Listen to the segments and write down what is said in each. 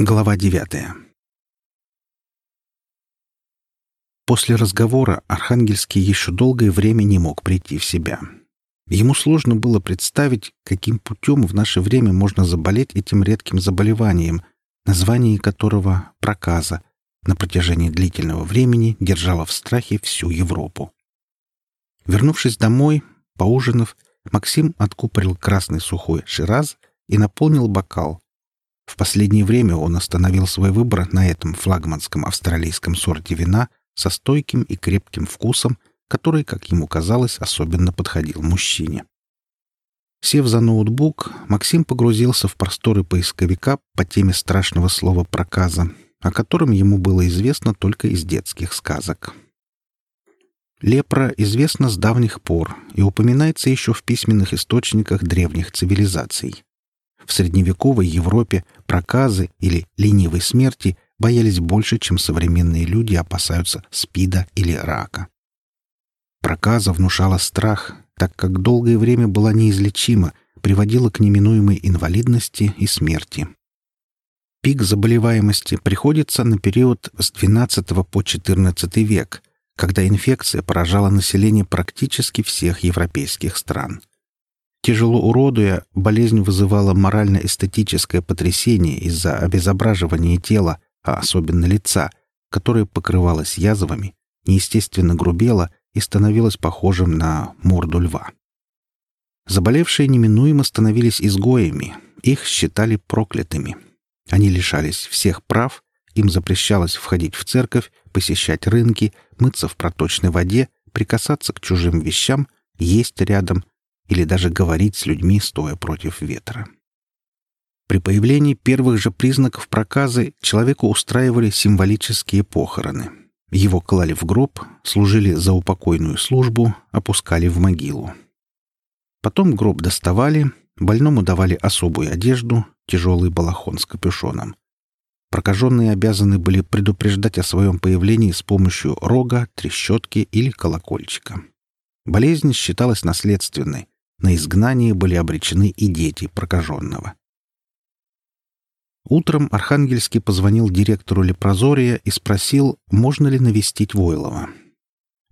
Глава девятая После разговора Архангельский еще долгое время не мог прийти в себя. Ему сложно было представить, каким путем в наше время можно заболеть этим редким заболеванием, название которого — проказа, на протяжении длительного времени держало в страхе всю Европу. Вернувшись домой, поужинав, Максим откупорил красный сухой шираз и наполнил бокал. В последнее время он остановил свой выбор на этом флагманском австралийском сорте вина со стойким и крепким вкусом, который, как ему казалось, особенно подходил мужчине. Сев за ноутбук, Максим погрузился в просторы поисковика по теме страшного слова «проказа», о котором ему было известно только из детских сказок. Лепра известна с давних пор и упоминается еще в письменных источниках древних цивилизаций. В средневековой Европе проказы или ленивой смерти боялись больше, чем современные люди опасаются спида или рака. Проказа внушала страх, так как долгое время была неизлечима, приводила к неминуемой инвалидности и смерти. Пик заболеваемости приходится на период с XII по XIV век, когда инфекция поражала население практически всех европейских стран. Тяжело уродуя, болезнь вызывала морально-эстетическое потрясение из-за обезображивания тела, а особенно лица, которое покрывалось язвами, неестественно грубело и становилось похожим на морду льва. Заболевшие неминуемо становились изгоями, их считали проклятыми. Они лишались всех прав, им запрещалось входить в церковь, посещать рынки, мыться в проточной воде, прикасаться к чужим вещам, есть рядом или даже говорить с людьми, стоя против ветра. При появлении первых же признаков проказы человеку устраивали символические похороны. Его клали в гроб, служили за упокойную службу, опускали в могилу. Потом гроб доставали, больному давали особую одежду, тяжелый балахон с капюшоном. Прокаженные обязаны были предупреждать о своем появлении с помощью рога, трещотки или колокольчика. Болезнь считалась наследственной. На изгнание были обречены и дети прокаженного. Утром Архангельский позвонил директору Лепрозория и спросил, можно ли навестить Войлова.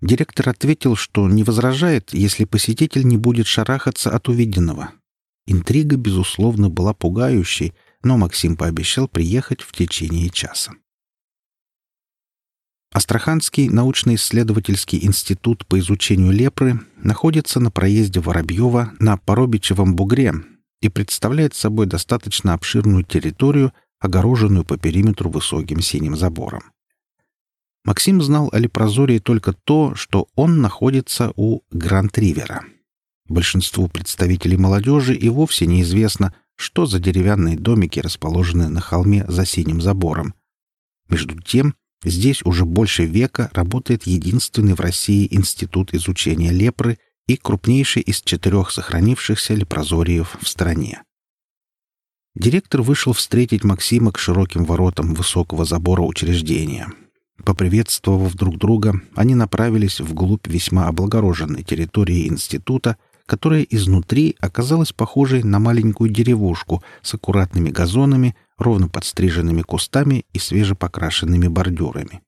Директор ответил, что не возражает, если посетитель не будет шарахаться от увиденного. Интрига, безусловно, была пугающей — но Максим пообещал приехать в течение часа. Астраханский научно-исследовательский институт по изучению лепры находится на проезде Воробьева на Поробичевом бугре и представляет собой достаточно обширную территорию, огороженную по периметру высоким синим забором. Максим знал о Лепрозории только то, что он находится у Гранд-Ривера. Большинству представителей молодежи и вовсе неизвестно, что за деревянные домики расположены на холме за синим забором. Между тем, здесь уже больше века работает единственный в России институт изучения лепры и крупнейший из четырех сохранившихся лепрозориев в стране. Директор вышел встретить Максима к широким воротам высокого забора учреждения. Поприветствовав друг друга, они направились вглубь весьма облагороженной территории института, которая изнутри оказалась похожей на маленькую деревушку с аккуратными газонами, ровно подстриженными кустами и свежепокрашенными бордюрами.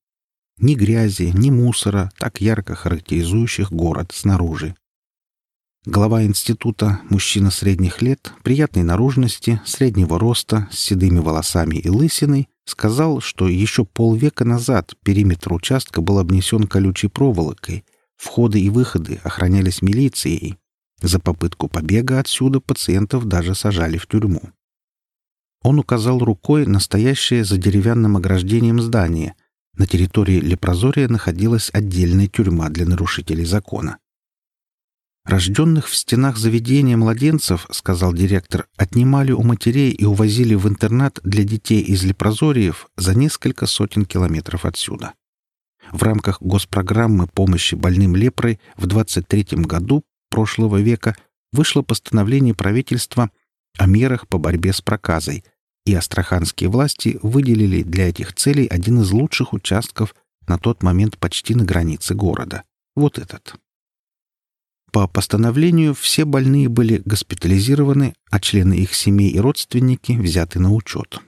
Ни грязи, ни мусора, так ярко характеризующих город снаружи. Глава института, мужчина средних лет, приятной наружности, среднего роста, с седыми волосами и лысиной, сказал, что еще полвека назад периметр участка был обнесен колючей проволокой, входы и выходы охранялись милицией, за попытку побега отсюда пациентов даже сажали в тюрьму. Он указал рукой настоящее за деревянным ограждением здание. На территории Лепрозория находилась отдельная тюрьма для нарушителей закона. Рожденных в стенах заведения младенцев, сказал директор, отнимали у матерей и увозили в интернат для детей из лепрозориев за несколько сотен километров отсюда. В рамках госпрограммы помощи больным лепрой в 23 году прошлого века вышло постановление правительства о мерах по борьбе с проказой, и астраханские власти выделили для этих целей один из лучших участков на тот момент почти на границе города. Вот этот. По постановлению все больные были госпитализированы, а члены их семей и родственники взяты на учет.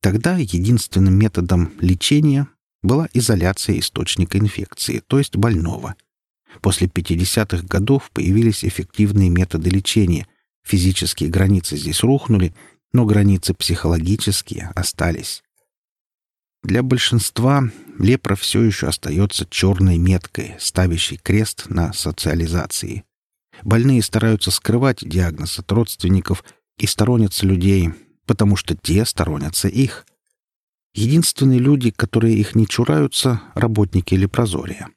Тогда единственным методом лечения была изоляция источника инфекции, то есть больного. После 50-х годов появились эффективные методы лечения. Физические границы здесь рухнули, но границы психологические остались. Для большинства лепра все еще остается черной меткой, ставящей крест на социализации. Больные стараются скрывать диагноз от родственников и сторонятся людей, потому что те сторонятся их. Единственные люди, которые их не чураются — работники лепрозория.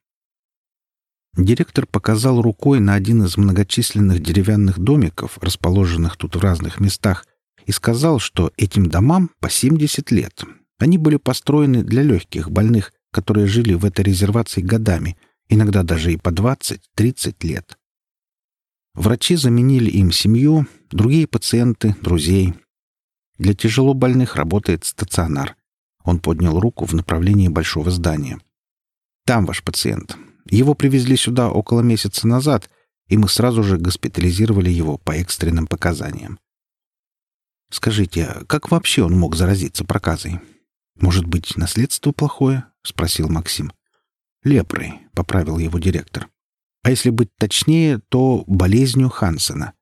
Директор показал рукой на один из многочисленных деревянных домиков, расположенных тут в разных местах, и сказал, что этим домам по 70 лет. Они были построены для легких больных, которые жили в этой резервации годами, иногда даже и по 20-30 лет. Врачи заменили им семью, другие пациенты — друзей. Для тяжело больных работает стационар. Он поднял руку в направлении большого здания. «Там ваш пациент. Его привезли сюда около месяца назад, и мы сразу же госпитализировали его по экстренным показаниям. Скажите, а как вообще он мог заразиться проказой? Может быть, наследство плохое? спросил Максим. Лепрой, поправил его директор. А если быть точнее, то болезнью Хансена.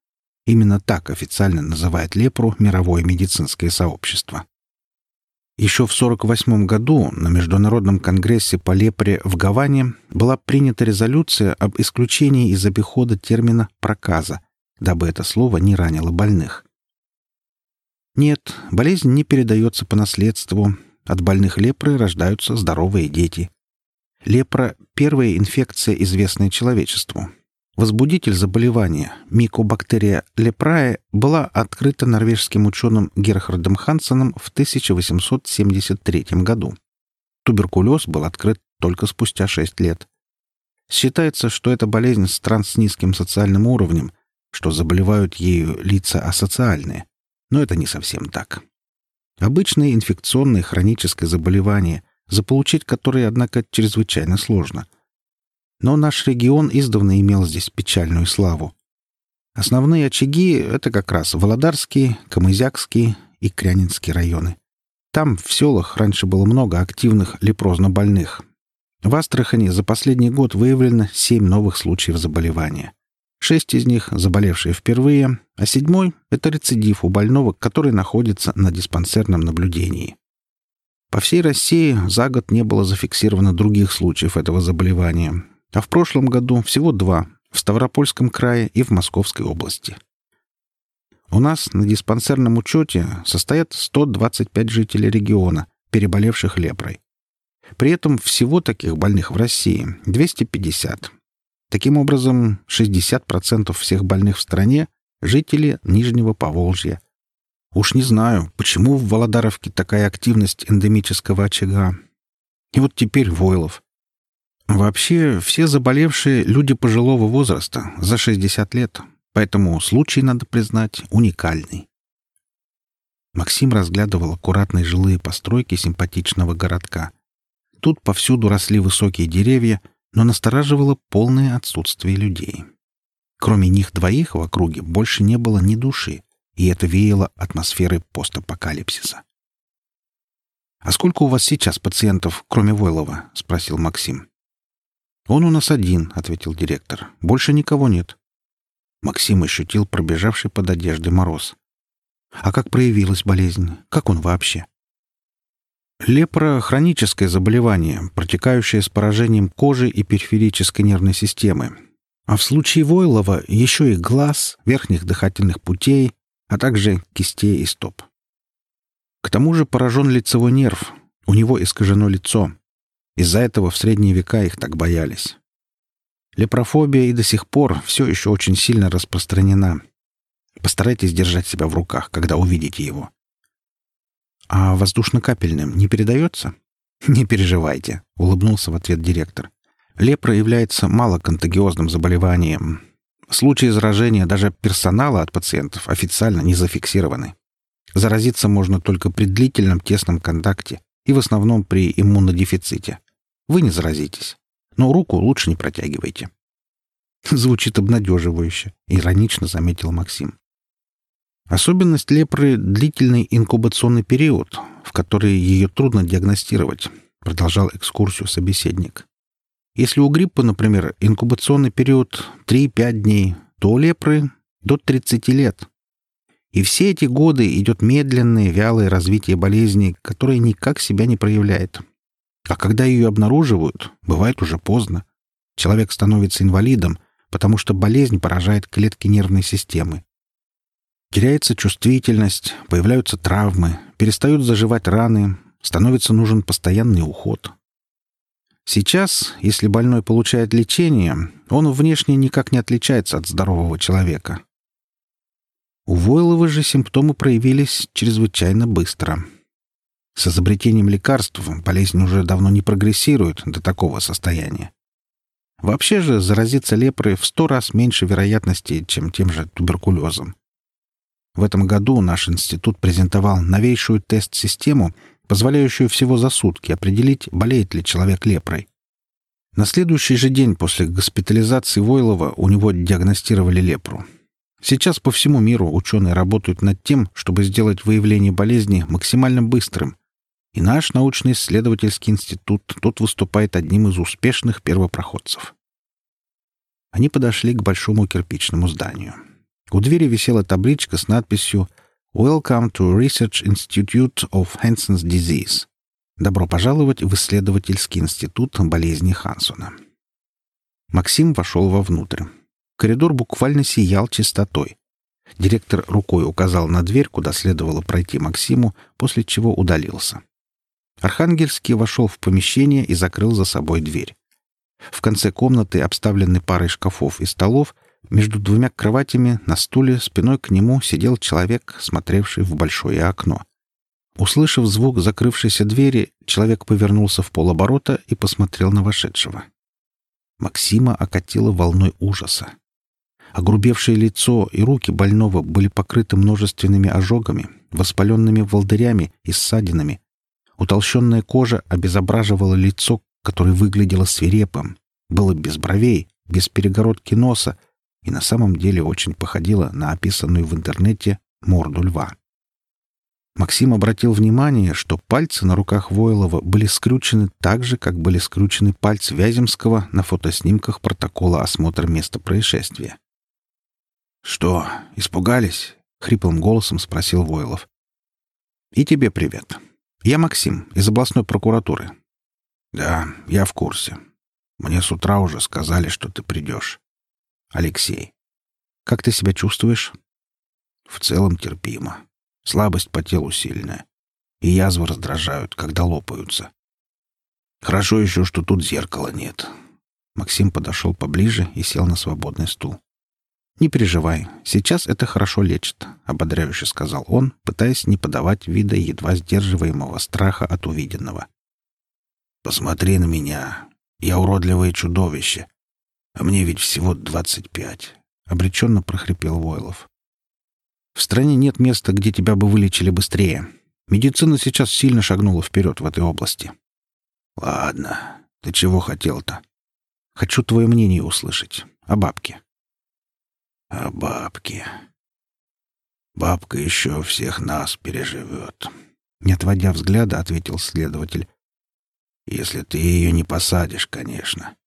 Именно так официально называет лепру мировое медицинское сообщество. Еще в 1948 году на Международном конгрессе по лепре в Гаване была принята резолюция об исключении из обихода термина «проказа», дабы это слово не ранило больных. Нет, болезнь не передается по наследству. От больных лепры рождаются здоровые дети. Лепра — первая инфекция, известная человечеству. Возбудитель заболевания, микобактерия лепрае, была открыта норвежским ученым Герхардом Хансеном в 1873 году. Туберкулез был открыт только спустя 6 лет. Считается, что это болезнь стран с низким социальным уровнем, что заболевают ею лица асоциальные. Но это не совсем так. Обычное инфекционное хроническое заболевание, заполучить которые, однако, чрезвычайно сложно — но наш регион издавна имел здесь печальную славу. Основные очаги — это как раз Володарский, Камызякский и Крянинский районы. Там, в селах, раньше было много активных лепрозно больных. В Астрахани за последний год выявлено семь новых случаев заболевания. Шесть из них — заболевшие впервые, а седьмой — это рецидив у больного, который находится на диспансерном наблюдении. По всей России за год не было зафиксировано других случаев этого заболевания, а в прошлом году всего два — в Ставропольском крае и в Московской области. У нас на диспансерном учете состоят 125 жителей региона, переболевших лепрой. При этом всего таких больных в России 250. Таким образом, 60% всех больных в стране — жители Нижнего Поволжья. Уж не знаю, почему в Володаровке такая активность эндемического очага. И вот теперь Войлов. Вообще, все заболевшие — люди пожилого возраста, за 60 лет, поэтому случай, надо признать, уникальный. Максим разглядывал аккуратные жилые постройки симпатичного городка. Тут повсюду росли высокие деревья, но настораживало полное отсутствие людей. Кроме них двоих в округе больше не было ни души, и это веяло атмосферой постапокалипсиса. «А сколько у вас сейчас пациентов, кроме Войлова?» — спросил Максим. «Он у нас один», — ответил директор. «Больше никого нет». Максим ощутил пробежавший под одеждой мороз. «А как проявилась болезнь? Как он вообще?» Лепра — хроническое заболевание, протекающее с поражением кожи и периферической нервной системы. А в случае Войлова еще и глаз, верхних дыхательных путей, а также кистей и стоп. К тому же поражен лицевой нерв, у него искажено лицо, из-за этого в средние века их так боялись. Лепрофобия и до сих пор все еще очень сильно распространена. Постарайтесь держать себя в руках, когда увидите его. А воздушно-капельным не передается? Не переживайте, улыбнулся в ответ директор. Лепра является малоконтагиозным заболеванием. Случаи заражения даже персонала от пациентов официально не зафиксированы. Заразиться можно только при длительном тесном контакте и в основном при иммунодефиците. Вы не заразитесь. Но руку лучше не протягивайте. Звучит обнадеживающе, иронично заметил Максим. Особенность лепры — длительный инкубационный период, в которые ее трудно диагностировать, продолжал экскурсию собеседник. Если у гриппа, например, инкубационный период 3-5 дней, то у лепры до 30 лет. И все эти годы идет медленное, вялое развитие болезни, которое никак себя не проявляет. А когда ее обнаруживают, бывает уже поздно. Человек становится инвалидом, потому что болезнь поражает клетки нервной системы. Теряется чувствительность, появляются травмы, перестают заживать раны, становится нужен постоянный уход. Сейчас, если больной получает лечение, он внешне никак не отличается от здорового человека. У Войлова же симптомы проявились чрезвычайно быстро. С изобретением лекарств болезнь уже давно не прогрессирует до такого состояния. Вообще же заразиться лепрой в сто раз меньше вероятности, чем тем же туберкулезом. В этом году наш институт презентовал новейшую тест-систему, позволяющую всего за сутки определить, болеет ли человек лепрой. На следующий же день после госпитализации Войлова у него диагностировали лепру. Сейчас по всему миру ученые работают над тем, чтобы сделать выявление болезни максимально быстрым. И наш научно-исследовательский институт тут выступает одним из успешных первопроходцев. Они подошли к большому кирпичному зданию. У двери висела табличка с надписью «Welcome to Research Institute of Hansen's Disease». Добро пожаловать в исследовательский институт болезни Хансона. Максим вошел вовнутрь. Коридор буквально сиял чистотой. Директор рукой указал на дверь, куда следовало пройти Максиму, после чего удалился. Архангельский вошел в помещение и закрыл за собой дверь. В конце комнаты, обставленной парой шкафов и столов, между двумя кроватями на стуле спиной к нему сидел человек, смотревший в большое окно. Услышав звук закрывшейся двери, человек повернулся в полоборота и посмотрел на вошедшего. Максима окатило волной ужаса. Огрубевшее лицо и руки больного были покрыты множественными ожогами, воспаленными волдырями и ссадинами. Утолщенная кожа обезображивала лицо, которое выглядело свирепым, было без бровей, без перегородки носа и на самом деле очень походило на описанную в интернете морду льва. Максим обратил внимание, что пальцы на руках Войлова были скручены так же, как были скручены пальцы Вяземского на фотоснимках протокола осмотра места происшествия. «Что, испугались?» — хриплым голосом спросил Войлов. «И тебе привет. Я Максим, из областной прокуратуры. «Да, я в курсе. Мне с утра уже сказали, что ты придешь. Алексей. Как ты себя чувствуешь?» «В целом терпимо. Слабость по телу сильная. И язвы раздражают, когда лопаются. Хорошо еще, что тут зеркала нет». Максим подошел поближе и сел на свободный стул. «Не переживай, сейчас это хорошо лечит», — ободряюще сказал он, пытаясь не подавать вида едва сдерживаемого страха от увиденного. Посмотри на меня. Я уродливое чудовище. А мне ведь всего двадцать пять. Обреченно прохрипел Войлов. В стране нет места, где тебя бы вылечили быстрее. Медицина сейчас сильно шагнула вперед в этой области. Ладно. Ты чего хотел-то? Хочу твое мнение услышать. О бабке. О бабке. Бабка еще всех нас переживет. Не отводя взгляда, ответил следователь. Если ты ее не посадишь, конечно.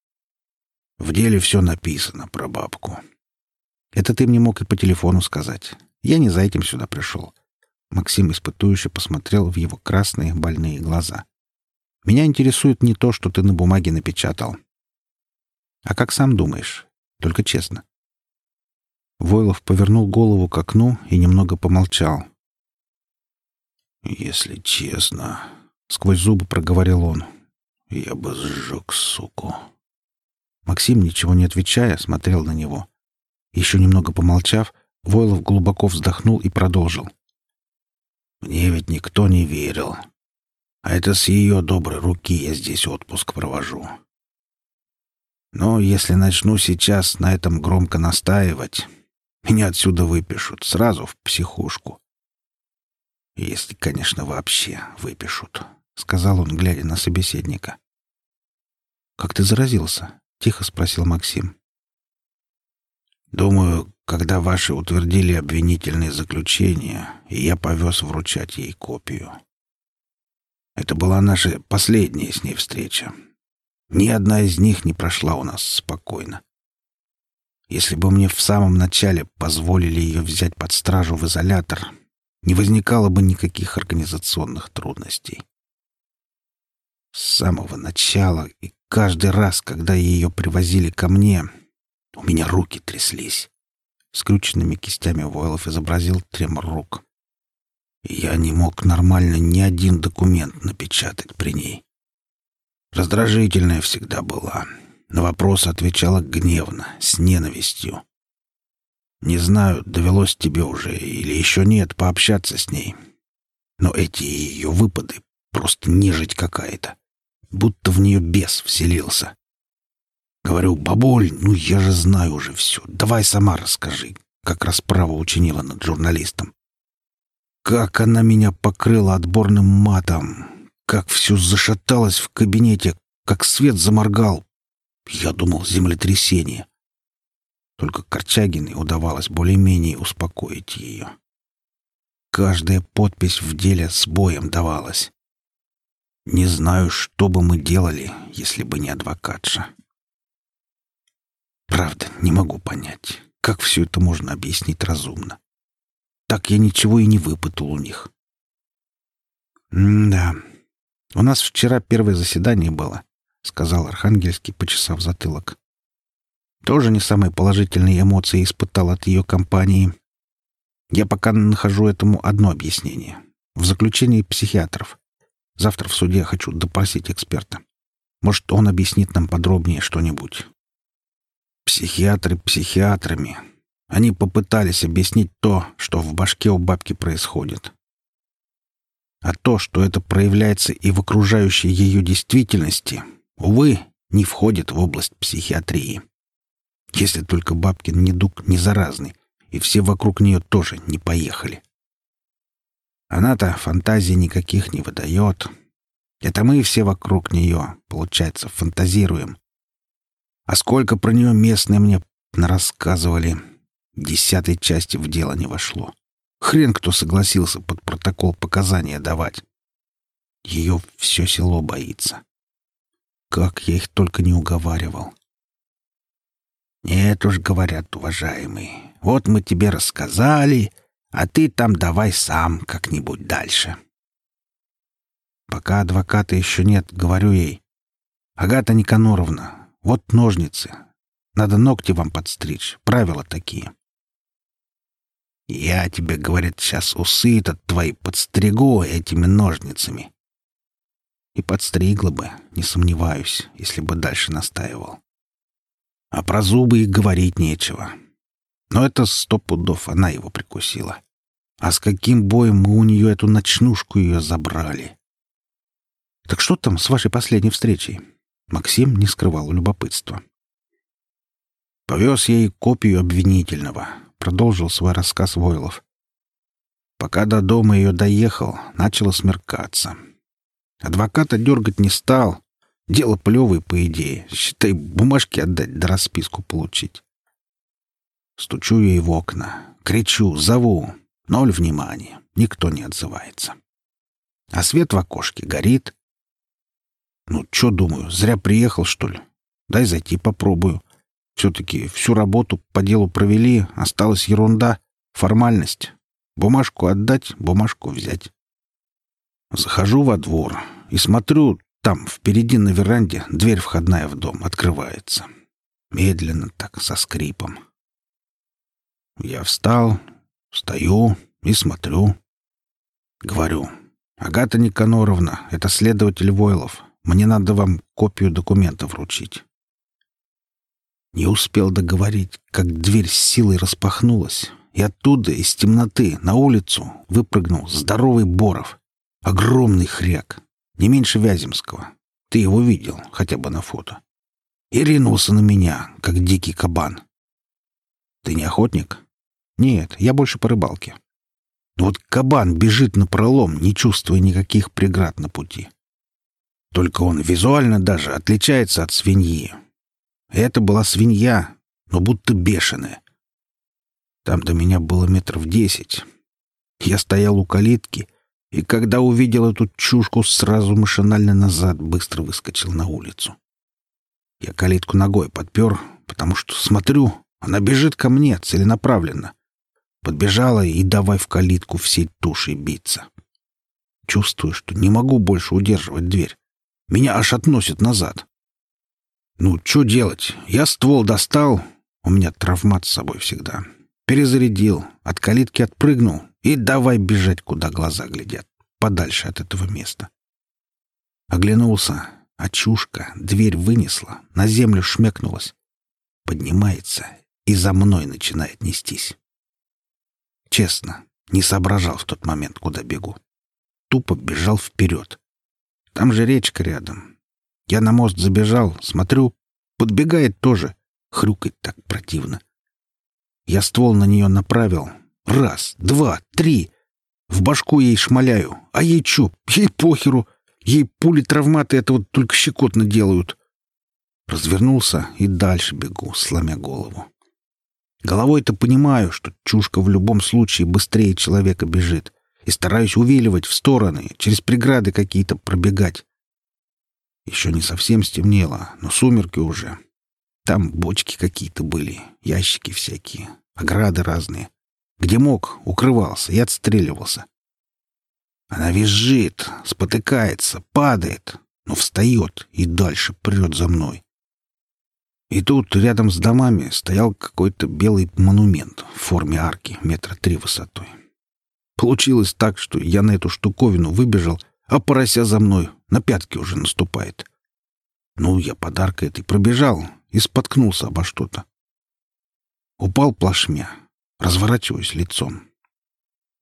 В деле все написано про бабку. Это ты мне мог и по телефону сказать. Я не за этим сюда пришел. Максим испытующе посмотрел в его красные больные глаза. Меня интересует не то, что ты на бумаге напечатал. А как сам думаешь? Только честно. Войлов повернул голову к окну и немного помолчал. «Если честно...» — сквозь зубы проговорил он. Я бы сжег суку. Максим, ничего не отвечая, смотрел на него. Еще немного помолчав, Войлов глубоко вздохнул и продолжил. «Мне ведь никто не верил. А это с ее доброй руки я здесь отпуск провожу. Но если начну сейчас на этом громко настаивать, меня отсюда выпишут сразу в психушку. Если, конечно, вообще выпишут», — сказал он, глядя на собеседника. «Как ты заразился?» — тихо спросил Максим. «Думаю, когда ваши утвердили обвинительные заключения, я повез вручать ей копию. Это была наша последняя с ней встреча. Ни одна из них не прошла у нас спокойно. Если бы мне в самом начале позволили ее взять под стражу в изолятор, не возникало бы никаких организационных трудностей. С самого начала и каждый раз, когда ее привозили ко мне, у меня руки тряслись. Скрюченными кистями Войлов изобразил тремор рук. Я не мог нормально ни один документ напечатать при ней. Раздражительная всегда была. На вопросы отвечала гневно, с ненавистью. Не знаю, довелось тебе уже или еще нет пообщаться с ней. Но эти ее выпады — просто нежить какая-то. Будто в нее бес вселился. Говорю, бабуль, ну я же знаю уже все. Давай сама расскажи, как расправа учинила над журналистом. Как она меня покрыла отборным матом, как все зашаталось в кабинете, как свет заморгал. Я думал, землетрясение. Только Корчагиной удавалось более-менее успокоить ее. Каждая подпись в деле с боем давалась. Не знаю, что бы мы делали, если бы не адвокатша. Правда, не могу понять, как все это можно объяснить разумно. Так я ничего и не выпытал у них. «Да, у нас вчера первое заседание было», — сказал Архангельский, почесав затылок. «Тоже не самые положительные эмоции испытал от ее компании. Я пока нахожу этому одно объяснение. В заключении психиатров. Завтра в суде хочу допросить эксперта. Может, он объяснит нам подробнее что-нибудь. Психиатры психиатрами. Они попытались объяснить то, что в башке у бабки происходит. А то, что это проявляется и в окружающей ее действительности, увы, не входит в область психиатрии. Если только бабкин недуг не заразный, и все вокруг нее тоже не поехали. Она-то фантазий никаких не выдает. Это мы все вокруг нее, получается, фантазируем. А сколько про нее местные мне рассказывали. Десятой части в дело не вошло. Хрен кто согласился под протокол показания давать. Ее все село боится. Как я их только не уговаривал. Нет уж, говорят, уважаемые, вот мы тебе рассказали, а ты там давай сам как-нибудь дальше. Пока адвоката еще нет, говорю ей. Агата Никаноровна, вот ножницы. Надо ногти вам подстричь. Правила такие. Я тебе, говорит, сейчас усы этот твои подстригу этими ножницами. И подстригла бы, не сомневаюсь, если бы дальше настаивал. А про зубы и говорить нечего. Но это сто пудов она его прикусила. А с каким боем мы у нее эту ночнушку ее забрали? Так что там с вашей последней встречей? Максим не скрывал любопытства. «Повез ей копию обвинительного», — продолжил свой рассказ Войлов. Пока до дома ее доехал, начало смеркаться. Адвоката дергать не стал. Дело плевое, по идее. Считай, бумажки отдать да расписку получить. Стучу ей в окна, кричу, зову. Ноль внимания. Никто не отзывается. А свет в окошке горит. Ну, что думаю, зря приехал, что ли? Дай зайти попробую. Все-таки всю работу по делу провели, осталась ерунда, формальность. Бумажку отдать, бумажку взять. Захожу во двор и смотрю, там, впереди на веранде, дверь входная в дом открывается. Медленно так, со скрипом. Я встал, стою и смотрю. Говорю, «Агата Никаноровна, это следователь Войлов. Мне надо вам копию документа вручить». Не успел договорить, как дверь с силой распахнулась, и оттуда, из темноты, на улицу выпрыгнул здоровый Боров. Огромный хряк, не меньше Вяземского. Ты его видел, хотя бы на фото. И ринулся на меня, как дикий кабан. Ты не охотник? Нет, я больше по рыбалке. вот кабан бежит на пролом, не чувствуя никаких преград на пути. Только он визуально даже отличается от свиньи. Это была свинья, но будто бешеная. Там до меня было метров десять. Я стоял у калитки, И когда увидел эту чушку, сразу машинально назад быстро выскочил на улицу. Я калитку ногой подпер, потому что смотрю, она бежит ко мне целенаправленно. Подбежала и давай в калитку всей тушей биться. Чувствую, что не могу больше удерживать дверь. Меня аж относит назад. Ну, что делать? Я ствол достал. У меня травмат с собой всегда. Перезарядил, от калитки отпрыгнул и давай бежать, куда глаза глядят, подальше от этого места. Оглянулся, а чушка дверь вынесла, на землю шмякнулась. Поднимается и за мной начинает нестись. Честно, не соображал в тот момент, куда бегу. Тупо бежал вперед. Там же речка рядом. Я на мост забежал, смотрю, подбегает тоже. Хрюкает так противно. Я ствол на нее направил. Раз, два, три. В башку ей шмаляю. А ей чё? Ей похеру. Ей пули травматы этого только щекотно делают. Развернулся и дальше бегу, сломя голову. Головой-то понимаю, что чушка в любом случае быстрее человека бежит, и стараюсь увиливать в стороны, через преграды какие-то пробегать. Еще не совсем стемнело, но сумерки уже. Там бочки какие-то были, ящики всякие, ограды разные. Где мог, укрывался и отстреливался. Она визжит, спотыкается, падает, но встает и дальше прет за мной. И тут рядом с домами стоял какой-то белый монумент в форме арки метра три высотой. Получилось так, что я на эту штуковину выбежал, а порося за мной на пятки уже наступает. Ну, я подарка этой пробежал и споткнулся обо что-то. Упал плашмя, разворачиваясь лицом.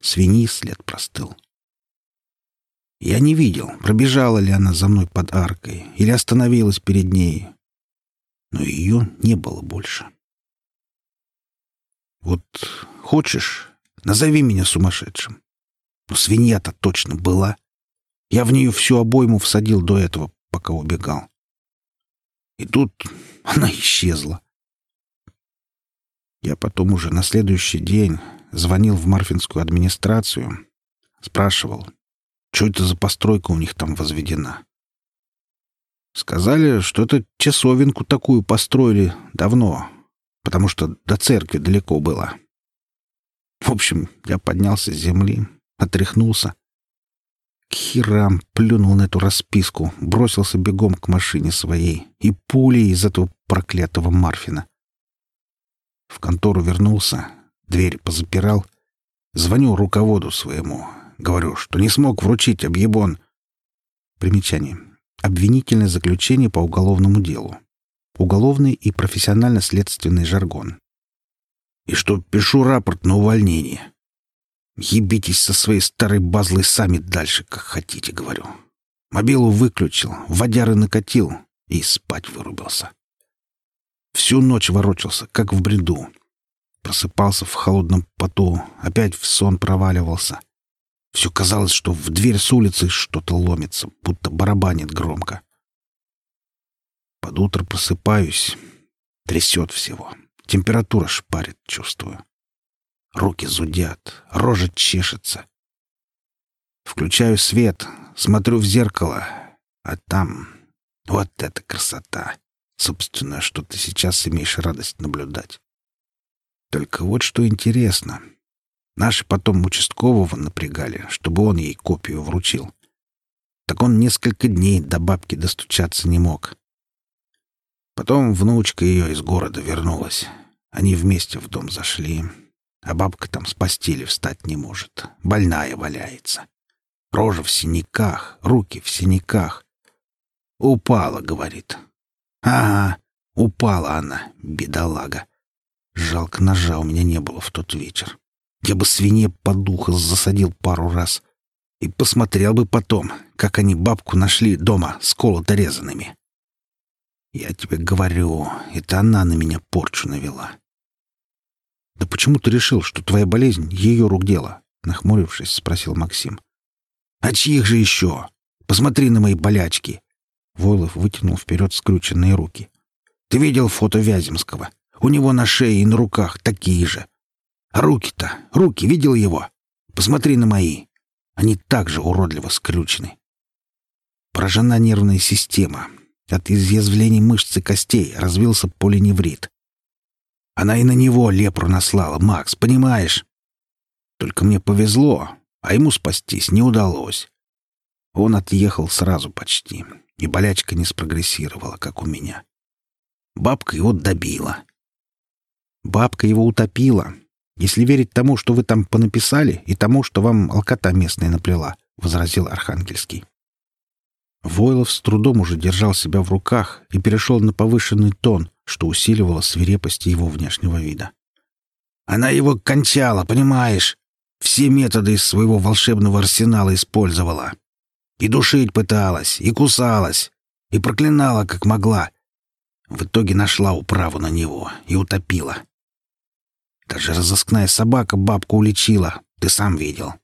Свиньи след простыл. Я не видел, пробежала ли она за мной под аркой или остановилась перед ней, но ее не было больше. Вот хочешь, назови меня сумасшедшим. Но свинья-то точно была. Я в нее всю обойму всадил до этого, пока убегал. И тут она исчезла. Я потом уже на следующий день звонил в Марфинскую администрацию, спрашивал, что это за постройка у них там возведена. Сказали, что это часовенку такую построили давно, потому что до церкви далеко было. В общем, я поднялся с земли, отряхнулся. К херам плюнул на эту расписку, бросился бегом к машине своей и пулей из этого проклятого Марфина. В контору вернулся, дверь позапирал. Звоню руководу своему. Говорю, что не смог вручить объебон. Примечание. Обвинительное заключение по уголовному делу. Уголовный и профессионально-следственный жаргон. И что пишу рапорт на увольнение. Ебитесь со своей старой базлой сами дальше, как хотите, говорю. Мобилу выключил, водяры накатил и спать вырубился. Всю ночь ворочался, как в бреду. Просыпался в холодном поту, опять в сон проваливался. Все казалось, что в дверь с улицы что-то ломится, будто барабанит громко. Под утро просыпаюсь. Трясет всего. Температура шпарит, чувствую. Руки зудят, рожа чешется. Включаю свет, смотрю в зеркало, а там вот эта красота. Собственно, что ты сейчас имеешь радость наблюдать. Только вот что интересно — Наши потом участкового напрягали, чтобы он ей копию вручил. Так он несколько дней до бабки достучаться не мог. Потом внучка ее из города вернулась. Они вместе в дом зашли. А бабка там с постели встать не может. Больная валяется. Рожа в синяках, руки в синяках. «Упала», — говорит. «Ага, упала она, бедолага. Жалко, ножа у меня не было в тот вечер. Я бы свинье под ухо засадил пару раз. И посмотрел бы потом, как они бабку нашли дома с колото-резанными. Я тебе говорю, это она на меня порчу навела. «Да почему ты решил, что твоя болезнь — ее рук дело?» — нахмурившись, спросил Максим. «А чьих же еще? Посмотри на мои болячки!» Войлов вытянул вперед скрюченные руки. «Ты видел фото Вяземского? У него на шее и на руках такие же. Руки-то, руки, видел его? Посмотри на мои. Они также уродливо скрючены. Поражена нервная система. От изъязвлений мышц и костей развился полиневрит. Она и на него лепру наслала, Макс, понимаешь? Только мне повезло, а ему спастись не удалось. Он отъехал сразу почти, и болячка не спрогрессировала, как у меня. Бабка его добила. Бабка его утопила, если верить тому, что вы там понаписали, и тому, что вам алкота местная наплела, — возразил Архангельский. Войлов с трудом уже держал себя в руках и перешел на повышенный тон, что усиливало свирепость его внешнего вида. «Она его кончала, понимаешь? Все методы из своего волшебного арсенала использовала. И душить пыталась, и кусалась, и проклинала, как могла. В итоге нашла управу на него и утопила. Даже разыскная собака бабку уличила, ты сам видел.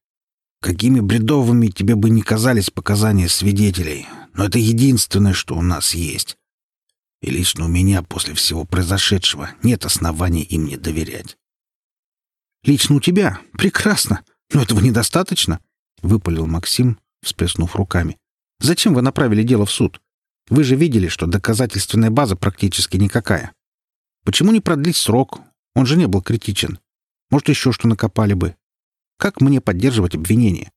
Какими бредовыми тебе бы не казались показания свидетелей, но это единственное, что у нас есть. И лично у меня после всего произошедшего нет оснований им не доверять. «Лично у тебя? Прекрасно! Но этого недостаточно!» — выпалил Максим, всплеснув руками. «Зачем вы направили дело в суд? Вы же видели, что доказательственная база практически никакая. Почему не продлить срок? Он же не был критичен. Может, еще что накопали бы. Как мне поддерживать обвинение?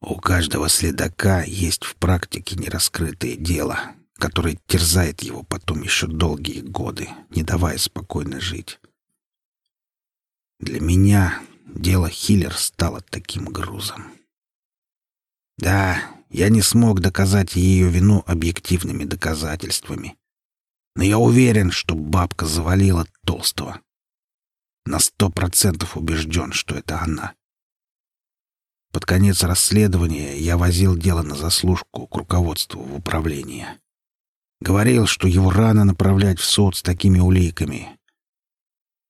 У каждого следака есть в практике нераскрытое дело, которое терзает его потом еще долгие годы, не давая спокойно жить. Для меня дело Хиллер стало таким грузом. Да, я не смог доказать ее вину объективными доказательствами. Но я уверен, что бабка завалила Толстого. На сто процентов убежден, что это она. Под конец расследования я возил дело на заслужку к руководству в управление. Говорил, что его рано направлять в суд с такими уликами.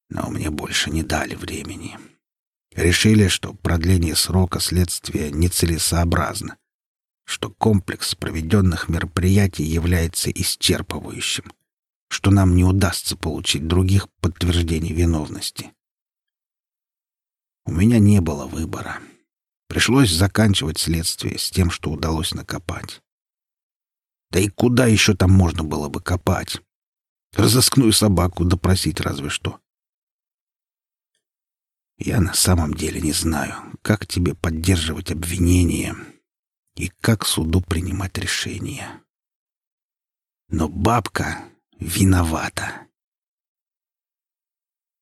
Но мне больше не дали времени. Решили, что продление срока следствия нецелесообразно, что комплекс проведенных мероприятий является исчерпывающим что нам не удастся получить других подтверждений виновности. У меня не было выбора. Пришлось заканчивать следствие с тем, что удалось накопать. Да и куда еще там можно было бы копать? Разыскную собаку допросить разве что. Я на самом деле не знаю, как тебе поддерживать обвинение и как суду принимать решения. Но бабка виновата.